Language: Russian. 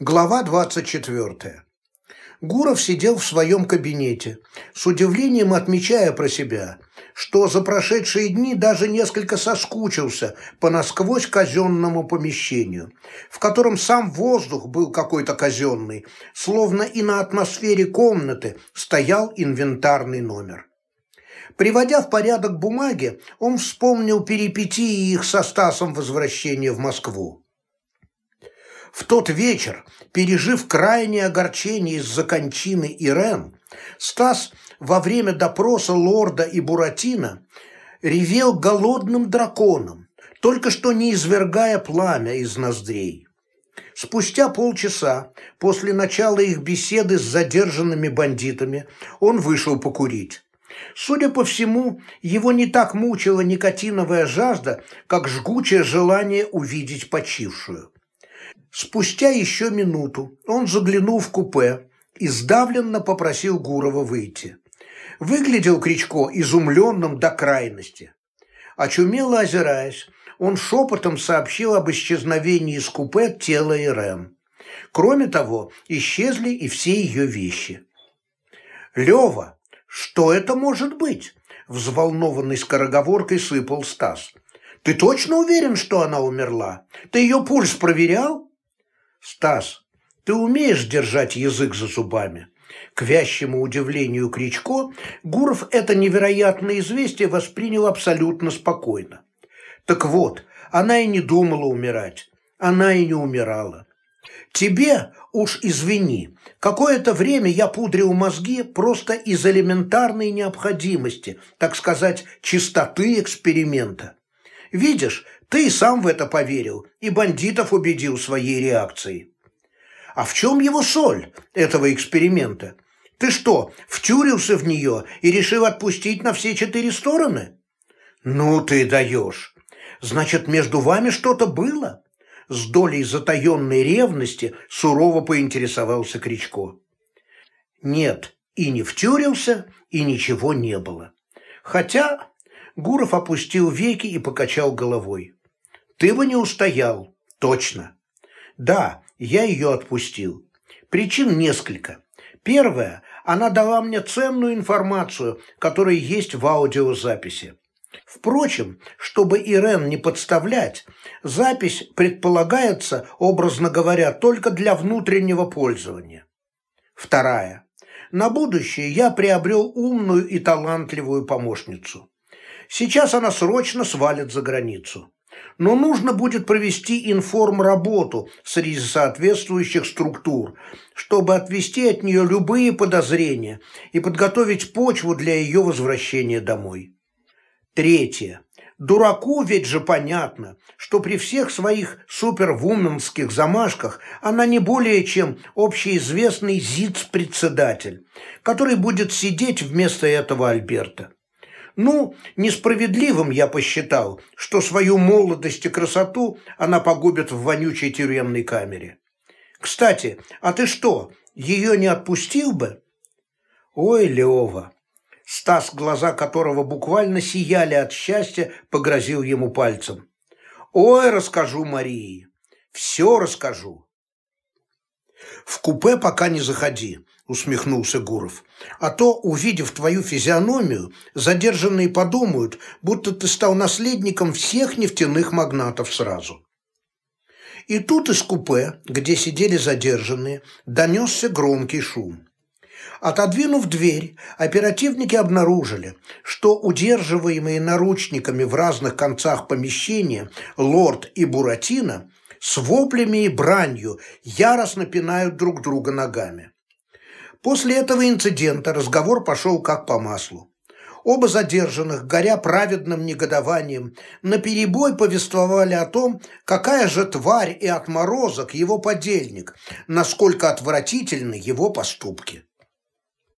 Глава 24. Гуров сидел в своем кабинете, с удивлением отмечая про себя, что за прошедшие дни даже несколько соскучился по насквозь казенному помещению, в котором сам воздух был какой-то казенный, словно и на атмосфере комнаты стоял инвентарный номер. Приводя в порядок бумаги, он вспомнил перипетии их со Стасом возвращения в Москву. В тот вечер, пережив крайнее огорчение из-за кончины Ирен, Стас во время допроса лорда и Буратино ревел голодным драконом, только что не извергая пламя из ноздрей. Спустя полчаса после начала их беседы с задержанными бандитами он вышел покурить. Судя по всему, его не так мучила никотиновая жажда, как жгучее желание увидеть почившую. Спустя еще минуту он заглянул в купе и сдавленно попросил Гурова выйти. Выглядел Кричко изумленным до крайности. Очумело озираясь, он шепотом сообщил об исчезновении из купе тела Ирен. Кроме того, исчезли и все ее вещи. «Лева, что это может быть?» Взволнованный скороговоркой сыпал Стас. «Ты точно уверен, что она умерла? Ты ее пульс проверял?» «Стас, ты умеешь держать язык за зубами?» К вящему удивлению Кричко, Гуров это невероятное известие воспринял абсолютно спокойно. Так вот, она и не думала умирать, она и не умирала. Тебе, уж извини, какое-то время я пудрил мозги просто из элементарной необходимости, так сказать, чистоты эксперимента. Видишь, ты сам в это поверил, и бандитов убедил своей реакцией. А в чем его соль этого эксперимента? Ты что, втюрился в нее и решил отпустить на все четыре стороны? Ну ты даешь. Значит, между вами что-то было? С долей затаенной ревности сурово поинтересовался Кричко. Нет, и не втюрился, и ничего не было. Хотя Гуров опустил веки и покачал головой. Ты бы не устоял, точно. Да, я ее отпустил. Причин несколько. Первое, она дала мне ценную информацию, которая есть в аудиозаписи. Впрочем, чтобы Ирен не подставлять, запись предполагается, образно говоря, только для внутреннего пользования. Вторая. На будущее я приобрел умную и талантливую помощницу. Сейчас она срочно свалит за границу но нужно будет провести информработу среди соответствующих структур, чтобы отвести от нее любые подозрения и подготовить почву для ее возвращения домой. Третье. Дураку ведь же понятно, что при всех своих супервуменских замашках она не более чем общеизвестный ЗИЦ-председатель, который будет сидеть вместо этого Альберта. Ну, несправедливым я посчитал, что свою молодость и красоту она погубит в вонючей тюремной камере. Кстати, а ты что, ее не отпустил бы? Ой, Лева. Стас, глаза которого буквально сияли от счастья, погрозил ему пальцем. Ой, расскажу Марии. Все расскажу. В купе пока не заходи усмехнулся Гуров. «А то, увидев твою физиономию, задержанные подумают, будто ты стал наследником всех нефтяных магнатов сразу». И тут из купе, где сидели задержанные, донесся громкий шум. Отодвинув дверь, оперативники обнаружили, что удерживаемые наручниками в разных концах помещения лорд и Буратино с воплями и бранью яростно пинают друг друга ногами. После этого инцидента разговор пошел как по маслу. Оба задержанных, горя праведным негодованием, наперебой повествовали о том, какая же тварь и отморозок его подельник, насколько отвратительны его поступки.